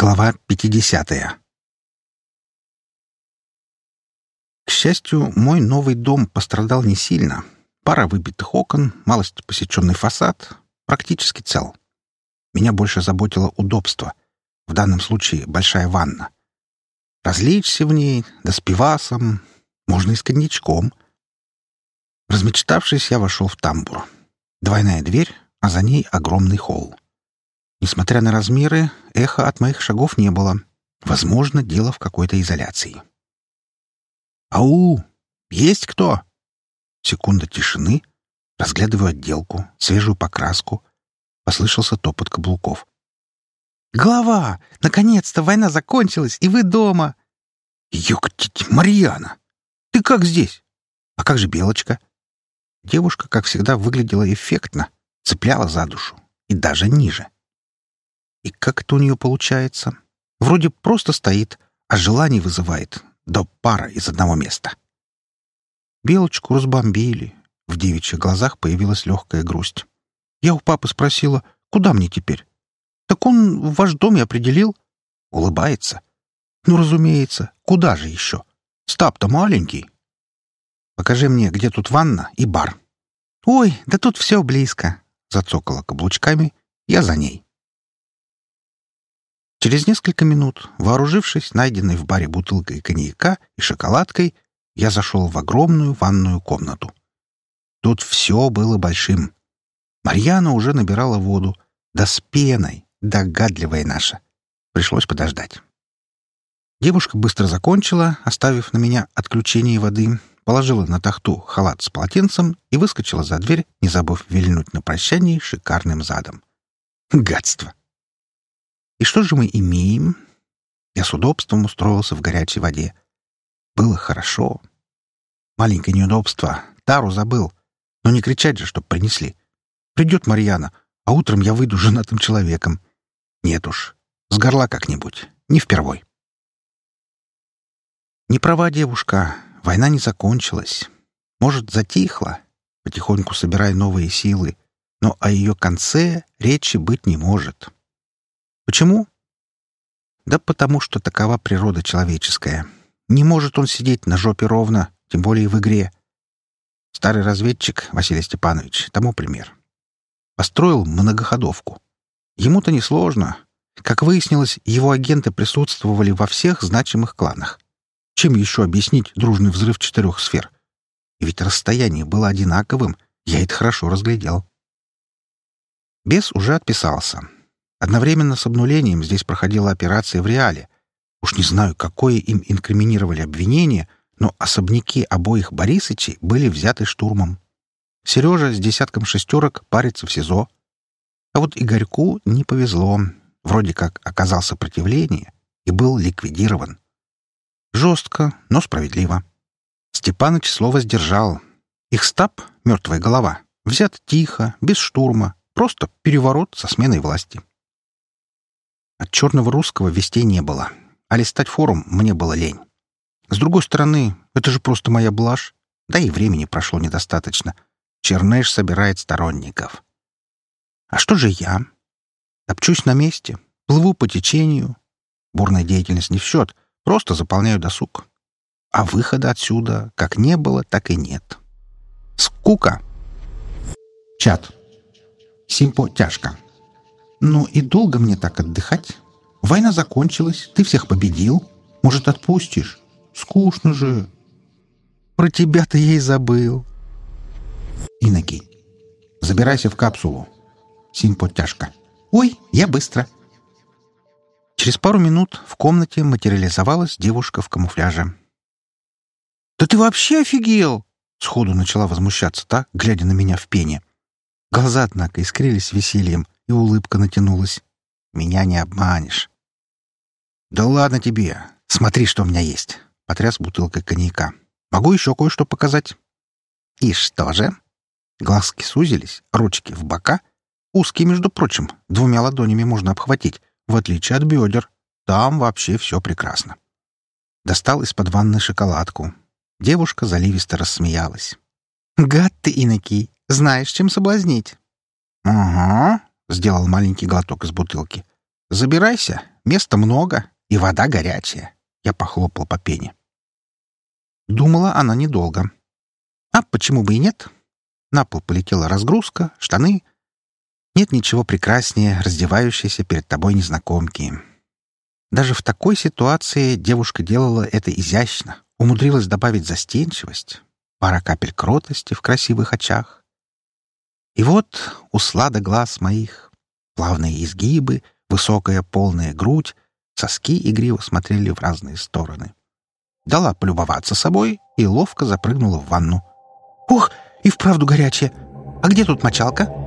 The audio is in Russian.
Глава 50. К счастью, мой новый дом пострадал не сильно. Пара выбитых окон, малость посеченный фасад, практически цел. Меня больше заботило удобство. В данном случае большая ванна. Различься в ней, да с пивасом, можно и с коньячком. Размечтавшись, я вошел в тамбур. Двойная дверь, а за ней огромный холл. Несмотря на размеры, эха от моих шагов не было. Возможно, дело в какой-то изоляции. «Ау! Есть кто?» Секунда тишины. Разглядываю отделку, свежую покраску. Послышался топот каблуков. «Глава! Наконец-то война закончилась, и вы дома!» «Ёктить, Марьяна! Ты как здесь? А как же Белочка?» Девушка, как всегда, выглядела эффектно, цепляла за душу и даже ниже. И как это у нее получается? Вроде просто стоит, а желание вызывает. До пара из одного места. Белочку разбомбили. В девичьих глазах появилась легкая грусть. Я у папы спросила, куда мне теперь? Так он в ваш дом и определил. Улыбается. Ну, разумеется, куда же еще? Стаб-то маленький. Покажи мне, где тут ванна и бар. Ой, да тут все близко. Зацокала каблучками. Я за ней. Через несколько минут, вооружившись найденной в баре бутылкой коньяка и шоколадкой, я зашел в огромную ванную комнату. Тут все было большим. Марьяна уже набирала воду, да с пеной, догадливая наша. Пришлось подождать. Девушка быстро закончила, оставив на меня отключение воды, положила на тахту халат с полотенцем и выскочила за дверь, не забыв вильнуть на прощание шикарным задом. Гадство! И что же мы имеем? Я с удобством устроился в горячей воде. Было хорошо. Маленькое неудобство. Тару забыл. Но не кричать же, чтоб принесли. Придет Марьяна, а утром я выйду женатым человеком. Нет уж, с горла как-нибудь. Не впервой. Не права девушка. Война не закончилась. Может, затихла, потихоньку собирая новые силы. Но о ее конце речи быть не может. Почему? Да потому что такова природа человеческая. Не может он сидеть на жопе ровно, тем более в игре. Старый разведчик Василий Степанович тому пример. Построил многоходовку. Ему-то несложно. Как выяснилось, его агенты присутствовали во всех значимых кланах. Чем еще объяснить дружный взрыв четырех сфер? И ведь расстояние было одинаковым, я это хорошо разглядел. Бес уже отписался. Одновременно с обнулением здесь проходила операция в реале. Уж не знаю, какое им инкриминировали обвинение, но особняки обоих Борисычей были взяты штурмом. Сережа с десятком шестерок парится в СИЗО. А вот Игорьку не повезло. Вроде как оказал сопротивление и был ликвидирован. Жестко, но справедливо. Степаныч слово сдержал. Их стаб, мертвая голова, взят тихо, без штурма, просто переворот со сменой власти. От черного русского вестей не было, а листать форум мне было лень. С другой стороны, это же просто моя блажь, да и времени прошло недостаточно. Чернеш собирает сторонников. А что же я? Топчусь на месте, плыву по течению. Бурная деятельность не в счет, просто заполняю досуг. А выхода отсюда как не было, так и нет. Скука. Чат. Симпо тяжко. «Ну и долго мне так отдыхать? Война закончилась, ты всех победил. Может, отпустишь? Скучно же». «Про тебя-то я и забыл». «Инокий, забирайся в капсулу. Синь подтяжка». «Ой, я быстро». Через пару минут в комнате материализовалась девушка в камуфляже. «Да ты вообще офигел!» — сходу начала возмущаться та, глядя на меня в пене. Глаза, однако, искрились весельем, и улыбка натянулась. «Меня не обманешь». «Да ладно тебе. Смотри, что у меня есть». Потряс бутылкой коньяка. «Могу еще кое-что показать». «И что же?» Глазки сузились, ручки в бока. Узкие, между прочим, двумя ладонями можно обхватить, в отличие от бедер. Там вообще все прекрасно. Достал из-под ванны шоколадку. Девушка заливисто рассмеялась. «Гад ты, инокий! Знаешь, чем соблазнить?» «Ага», Сделал маленький глоток из бутылки. «Забирайся. места много, и вода горячая. Я похлопал по пене. Думала она недолго. А почему бы и нет? На пол полетела разгрузка, штаны. Нет ничего прекраснее раздевающейся перед тобой незнакомки. Даже в такой ситуации девушка делала это изящно, умудрилась добавить застенчивость, пара капель кротости в красивых очах. И вот услада глаз моих, плавные изгибы, высокая полная грудь, соски игриво смотрели в разные стороны. Дала полюбоваться собой и ловко запрыгнула в ванну. «Ух, и вправду горячая! А где тут мочалка?»